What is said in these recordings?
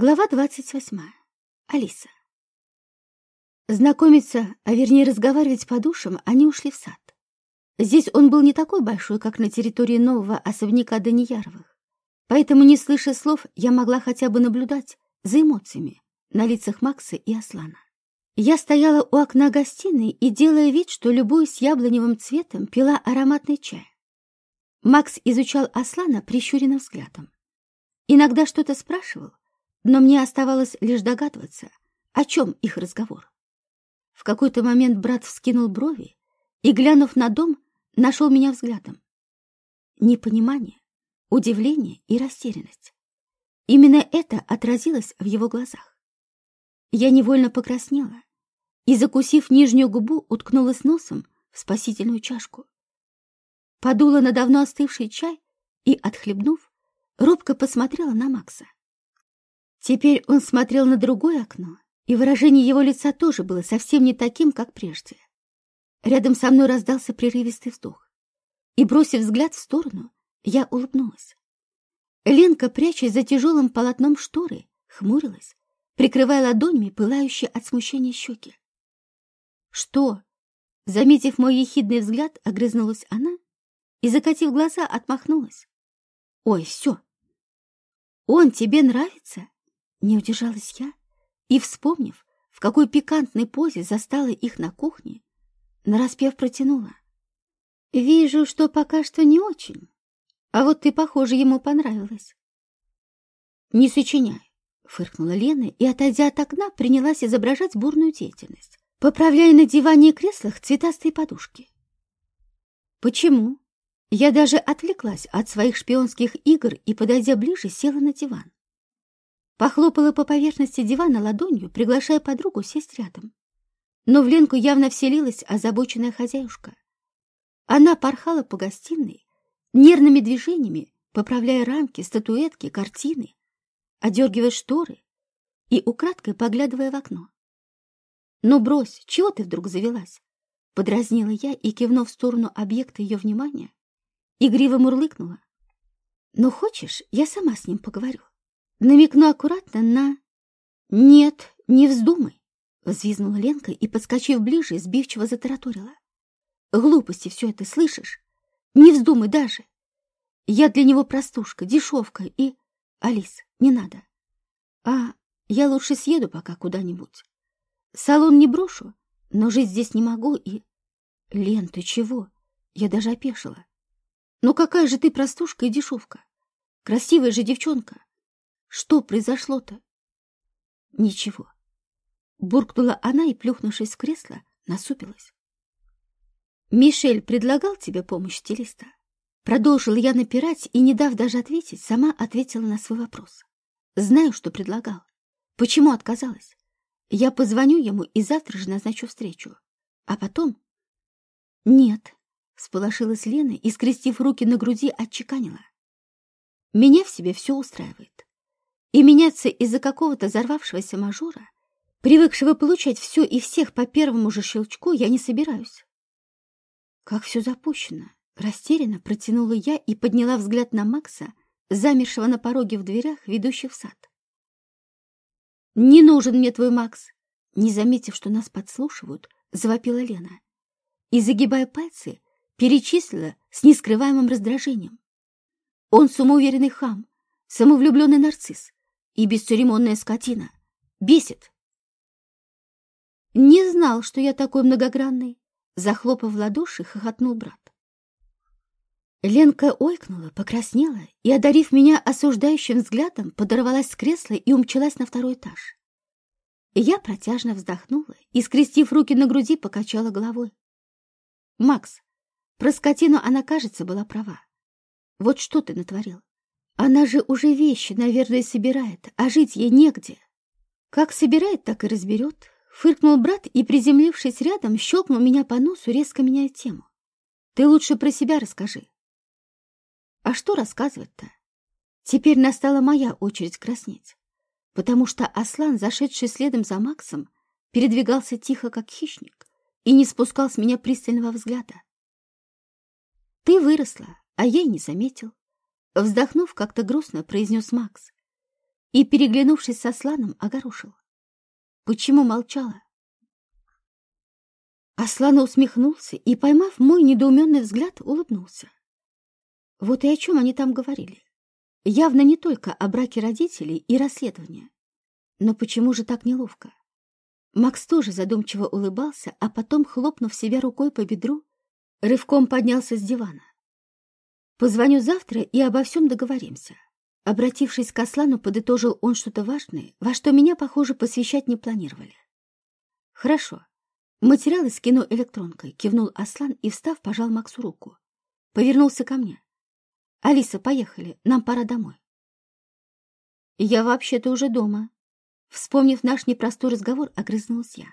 Глава двадцать восьмая. Алиса. Знакомиться, а вернее разговаривать по душам, они ушли в сад. Здесь он был не такой большой, как на территории нового особняка Данияровых. Поэтому, не слыша слов, я могла хотя бы наблюдать за эмоциями на лицах Макса и Аслана. Я стояла у окна гостиной и, делая вид, что любуюсь яблоневым цветом, пила ароматный чай. Макс изучал Аслана прищуренным взглядом. Иногда что-то спрашивал, но мне оставалось лишь догадываться, о чем их разговор. В какой-то момент брат вскинул брови и, глянув на дом, нашел меня взглядом. Непонимание, удивление и растерянность. Именно это отразилось в его глазах. Я невольно покраснела и, закусив нижнюю губу, уткнулась носом в спасительную чашку. Подула на давно остывший чай и, отхлебнув, робко посмотрела на Макса. Теперь он смотрел на другое окно, и выражение его лица тоже было совсем не таким, как прежде. Рядом со мной раздался прерывистый вздох. И, бросив взгляд в сторону, я улыбнулась. Ленка, прячась за тяжелым полотном шторы, хмурилась, прикрывая ладонями пылающие от смущения щеки. «Что?» Заметив мой ехидный взгляд, огрызнулась она и, закатив глаза, отмахнулась. «Ой, все!» «Он тебе нравится?» Не удержалась я и, вспомнив, в какой пикантной позе застала их на кухне, нараспев протянула. «Вижу, что пока что не очень, а вот ты, похоже, ему понравилась». «Не сочиняй», — фыркнула Лена и, отойдя от окна, принялась изображать бурную деятельность, поправляя на диване и креслах цветастые подушки. «Почему?» Я даже отвлеклась от своих шпионских игр и, подойдя ближе, села на диван. Похлопала по поверхности дивана ладонью, приглашая подругу сесть рядом. Но в Ленку явно вселилась озабоченная хозяюшка. Она порхала по гостиной, нервными движениями, поправляя рамки, статуэтки, картины, одергивая шторы и украдкой поглядывая в окно. «Ну брось, чего ты вдруг завелась?» Подразнила я и, кивнув в сторону объекта ее внимания, игриво мурлыкнула. «Ну хочешь, я сама с ним поговорю?» Намекну аккуратно на... «Нет, не вздумай!» — взвизгнула Ленка и, подскочив ближе, сбивчиво затараторила. «Глупости все это, слышишь? Не вздумай даже! Я для него простушка, дешевка и... Алис, не надо. А я лучше съеду пока куда-нибудь. Салон не брошу, но жить здесь не могу и... Лен, ты чего? Я даже опешила. Ну какая же ты простушка и дешевка? Красивая же девчонка. Что произошло-то? Ничего. Буркнула она и, плюхнувшись в кресло, насупилась. Мишель предлагал тебе помощь стилиста? Продолжила я напирать и, не дав даже ответить, сама ответила на свой вопрос. Знаю, что предлагал. Почему отказалась? Я позвоню ему и завтра же назначу встречу. А потом... Нет, сполошилась Лена и, скрестив руки на груди, отчеканила. Меня в себе все устраивает. И меняться из-за какого-то взорвавшегося мажора, привыкшего получать все и всех по первому же щелчку, я не собираюсь. Как все запущено, растерянно протянула я и подняла взгляд на Макса, замершего на пороге в дверях, ведущих в сад. «Не нужен мне твой Макс!» Не заметив, что нас подслушивают, завопила Лена. И, загибая пальцы, перечислила с нескрываемым раздражением. Он самоуверенный хам, самовлюбленный нарцисс, и бесцеремонная скотина. Бесит. Не знал, что я такой многогранный. Захлопав ладоши, хохотнул брат. Ленка ойкнула, покраснела и, одарив меня осуждающим взглядом, подорвалась с кресла и умчалась на второй этаж. Я протяжно вздохнула и, скрестив руки на груди, покачала головой. «Макс, про скотину она, кажется, была права. Вот что ты натворил? Она же уже вещи, наверное, собирает, а жить ей негде. Как собирает, так и разберет. Фыркнул брат и, приземлившись рядом, щелкнул меня по носу, резко меняя тему. Ты лучше про себя расскажи. А что рассказывать-то? Теперь настала моя очередь краснеть, потому что Аслан, зашедший следом за Максом, передвигался тихо, как хищник, и не спускал с меня пристального взгляда. Ты выросла, а я и не заметил. Вздохнув, как-то грустно произнес Макс. и, переглянувшись со Асланом, огорошил. Почему молчала? Аслан усмехнулся и, поймав мой недоуменный взгляд, улыбнулся. Вот и о чем они там говорили. Явно не только о браке родителей и расследовании. Но почему же так неловко? Макс тоже задумчиво улыбался, а потом, хлопнув себя рукой по бедру, рывком поднялся с дивана. «Позвоню завтра и обо всем договоримся». Обратившись к Аслану, подытожил он что-то важное, во что меня, похоже, посвящать не планировали. «Хорошо. Материалы скину электронкой», — кивнул Аслан и, встав, пожал Максу руку. Повернулся ко мне. «Алиса, поехали, нам пора домой». «Я вообще-то уже дома», Вспомнив наш непростой разговор, огрызнулась я.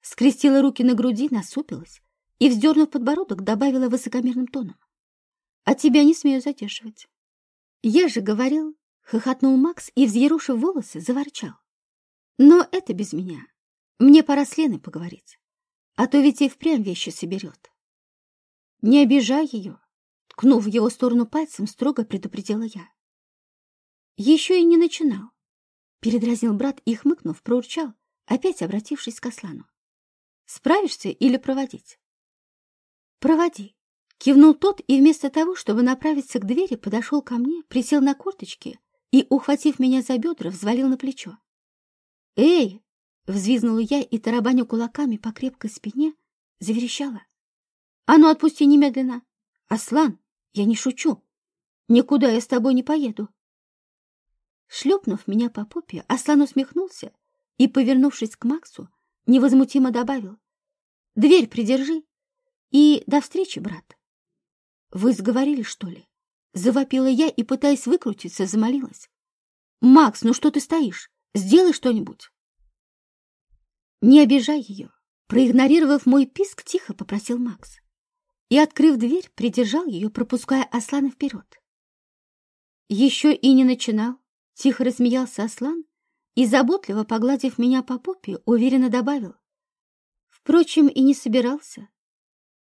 Скрестила руки на груди, насупилась и, вздернув подбородок, добавила высокомерным тоном. «А тебя не смею задерживать». «Я же говорил», — хохотнул Макс и, взъерушив волосы, заворчал. «Но это без меня. Мне пора с Леной поговорить, а то ведь и впрямь вещи соберет». «Не обижай ее», — ткнув в его сторону пальцем, строго предупредила я. Еще и не начинал. Передразнил брат и, хмыкнув, проурчал, опять обратившись к Аслану. «Справишься или проводить?» «Проводи», — кивнул тот и вместо того, чтобы направиться к двери, подошел ко мне, присел на корточки и, ухватив меня за бедра, взвалил на плечо. «Эй!» — взвизнула я и, тарабаню кулаками по крепкой спине, заверещала. «А ну, отпусти немедленно! Аслан, я не шучу! Никуда я с тобой не поеду!» Шлепнув меня по попе, Аслан усмехнулся и, повернувшись к Максу, невозмутимо добавил. «Дверь придержи и до встречи, брат». «Вы сговорили, что ли?» Завопила я и, пытаясь выкрутиться, замолилась. «Макс, ну что ты стоишь? Сделай что-нибудь!» «Не обижай ее!» Проигнорировав мой писк, тихо попросил Макс. И, открыв дверь, придержал ее, пропуская Аслана вперед. Еще и не начинал, Тихо рассмеялся Аслан и, заботливо погладив меня по попе, уверенно добавил. Впрочем, и не собирался.